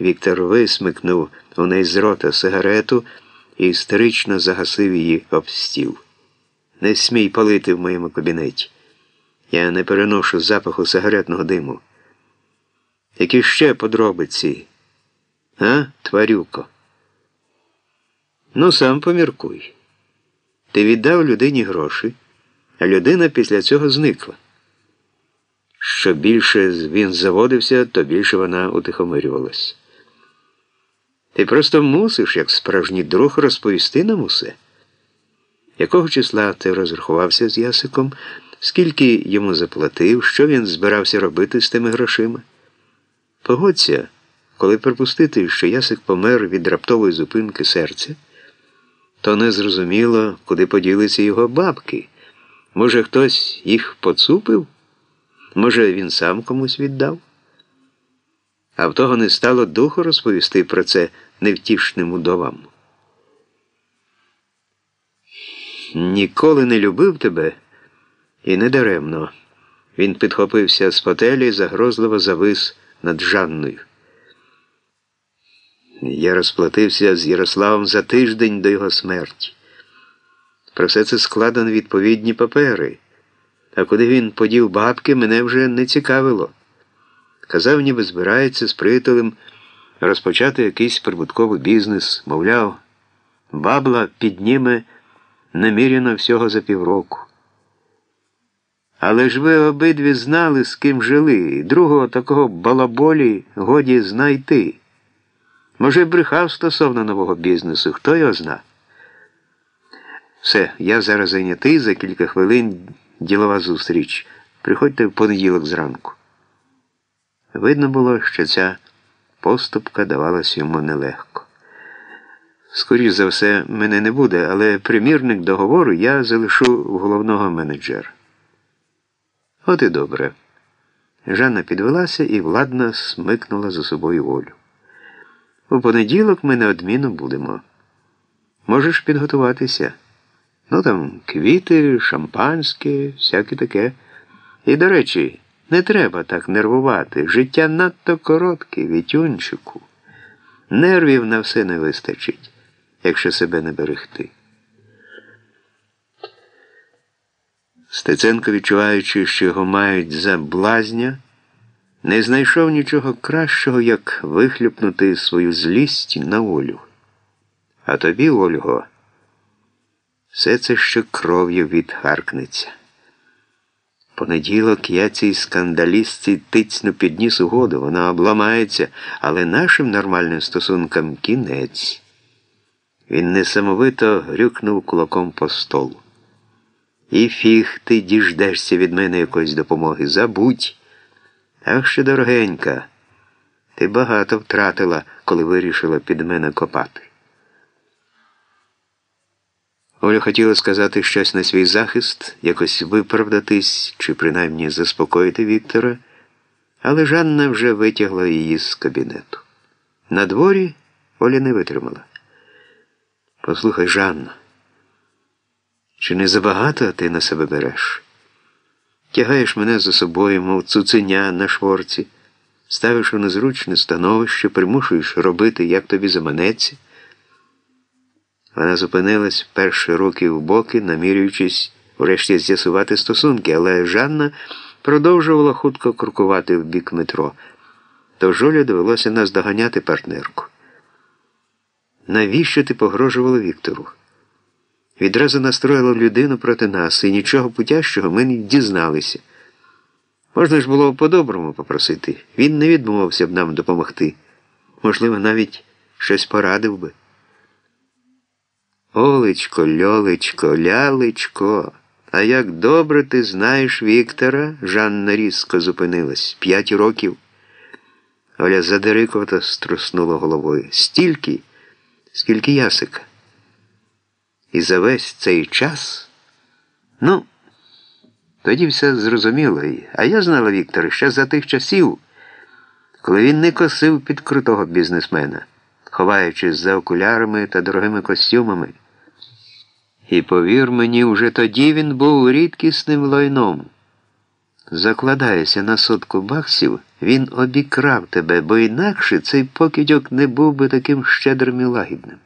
Віктор висмикнув у неї з рота сигарету і істерично загасив її об стіл. Не смій палити в моєму кабінеті. Я не переношу запаху сигаретного диму. Які ще подробиці? А, тварюко? Ну, сам поміркуй. Ти віддав людині гроші, а людина після цього зникла. Що більше він заводився, то більше вона утихомирювалась. Ти просто мусиш, як справжній друг, розповісти нам усе. Якого числа ти розрахувався з Ясиком, скільки йому заплатив, що він збирався робити з тими грошима? Погодься, коли припустити, що Ясик помер від раптової зупинки серця, то не зрозуміло, куди поділися його бабки. Може, хтось їх поцупив? Може, він сам комусь віддав? А в того не стало духу розповісти про це невтішним удовам. Ніколи не любив тебе і не даремно. Він підхопився з потелі і загрозливо завис над Жанною. Я розплатився з Ярославом за тиждень до його смерті. Про все це складено відповідні папери. А куди він подів бабки, мене вже не цікавило. Казав, ніби збирається з приятелем розпочати якийсь прибутковий бізнес, мовляв, бабла підніме наміряно всього за півроку. Але ж ви обидві знали, з ким жили, другого такого балаболі годі знайти. Може, брехав стосовно нового бізнесу, хто його зна. Все, я зараз зайнятий за кілька хвилин ділова зустріч. Приходьте в понеділок зранку. Видно було, що ця поступка давалась йому нелегко. Скоріше за все, мене не буде, але примірник договору я залишу в головного менеджера. От і добре. Жанна підвелася і владно смикнула за собою волю. У понеділок ми неодмінно будемо. Можеш підготуватися. Ну там квіти, шампанське, всяке таке. І, до речі, не треба так нервувати. Життя надто коротке, вітюнчику. Нервів на все не вистачить, якщо себе не берегти. Стеценко, відчуваючи, що його мають за блазня, не знайшов нічого кращого, як вихлюпнути свою злість на Олю. А тобі, Ольго, все це ще кров'ю відгаркнеться. Понеділок я цій скандалістці тицьну підніс угоду, вона обламається, але нашим нормальним стосункам кінець. Він несамовито грюкнув кулаком по столу. І фіг ти діждешся від мене якоїсь допомоги. Забудь. Ах ще дорогенька, ти багато втратила, коли вирішила під мене копати. Оля хотіла сказати щось на свій захист, якось виправдатись чи принаймні заспокоїти Віктора, але Жанна вже витягла її з кабінету. На дворі Оля не витримала. Послухай, Жанна, чи не забагато ти на себе береш? Тягаєш мене за собою, мов цуценя на шворці, ставиш у незручне становище, примушуєш робити, як тобі заманеться. Вона зупинилась перші роки в боки, намірюючись врешті з'ясувати стосунки, але Жанна продовжувала хутко крокувати в бік метро. Тож Жолі довелося наздоганяти партнерку. Навіщо ти погрожувала Віктору? Відразу настроїла людину проти нас, і нічого путящого ми не дізналися. Можна ж було по-доброму попросити. Він не відмовився б нам допомогти. Можливо, навіть щось порадив би. Олечко, льолечко, лялечко, а як добре ти знаєш Віктора, Жанна різко зупинилась. П'ять років. Оля задирикувато струснула головою. Стільки, скільки ясика. І за весь цей час, ну, тоді все зрозуміло. А я знала Віктора ще за тих часів, коли він не косив під крутого бізнесмена, ховаючись за окулярами та дорогими костюмами. І повір мені, уже тоді він був рідкісним лайном. Закладаюся на сотку баксів. Він обікрав тебе, бо інакше цей покидьок не був би таким щедрим і лагідним.